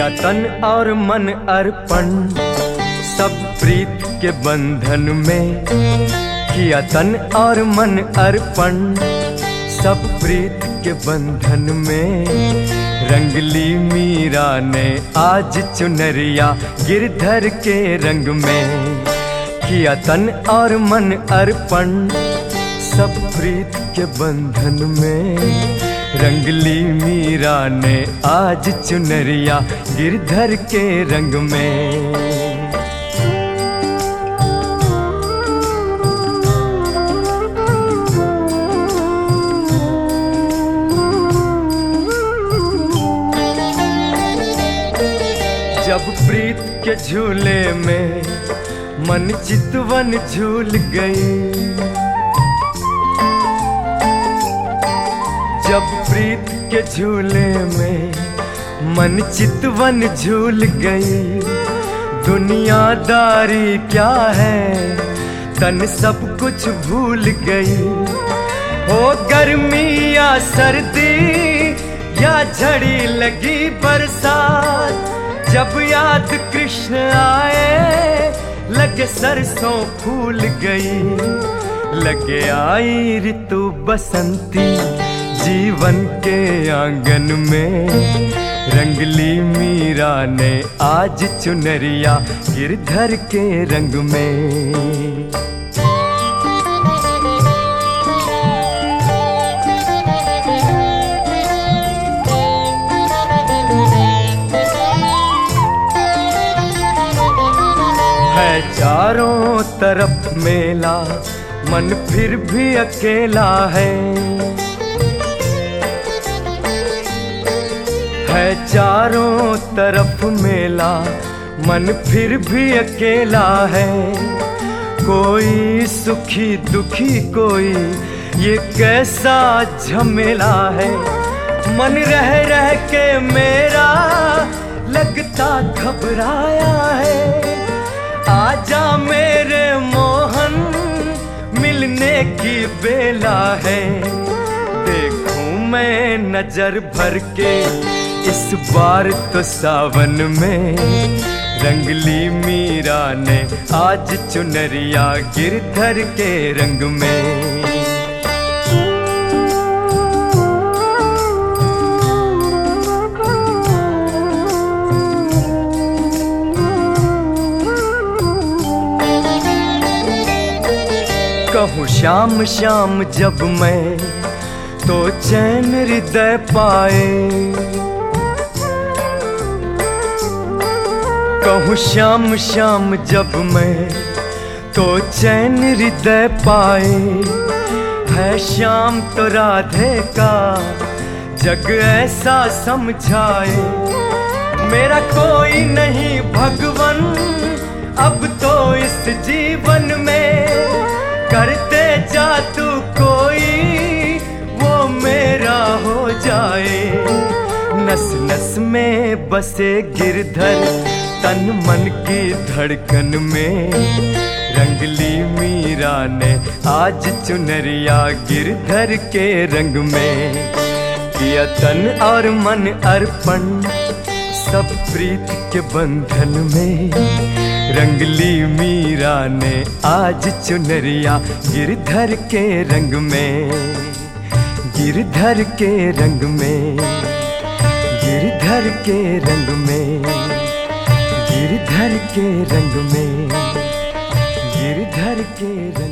किया तन और मन अर्पण। सब प्रीत के बंधन में किया तन और मन अर्पण। सब प्रीत के बंधन में रंगली मीरा ने आज चुनरिया गिरधर के रंग में किया तन और मन अर्पण। सब प्रीत के बंधन में रंगली मीरा ने आज चुनरिया गिरधर के रंग में। जब प्रीत के झूले में मन चितवन झूल गई जब प्रीत के झूले में मन चितवन झूल गई, दुनियादारी क्या है? तन सब कुछ भूल गई। हो गर्मी या सर्दी या झड़ी लगी बरसात, जब याद कृष्ण आए, लगे सरसों फूल गई। लगे आई ऋतु बसंती। जीवन के आँगन में रंगली मीरा ने आज चुनरिया गिरधर के रंग में। है चारों तरफ़ मेला, मन फिर भी अकेला है। है चारों तरफ़ मेला, मन फिर भी अकेला है। कोई सुखी दुखी, कोई ये कैसा झमेला है। मन रह रह के मेरा लगता घबराया है। आजा मेरे मोहन, मिलने की बेला है। देखूँ मैं नज़र भर के इस बार तो सावन में रंगली मीरा ने आज चुनरिया गिरधर के रंग में। कहूँ शाम शाम जब मैं तो चैन हृदय पाए कहूँ शाम शाम जब मैं तो चैन हृदय पाए। है शाम तो राधे का जग ऐसा समझाए। मेरा कोई नहीं भगवन, अब तो इस जीवन में करते जा तू कोई, वो मेरा हो जाए। नस नस में बसे गिरधर तन मन की धड़कन में रंगली मीरा ने आज चुनरिया गिरधर के रंग में किया तन और मन अर्पण सब प्रीत के बंधन में। रंगली मीरा ने आज चुनरिया गिरधर के रंग में, गिरधर के रंग में, गिरधर के रंग में। गिरधर के रंग में गिरधर के रंग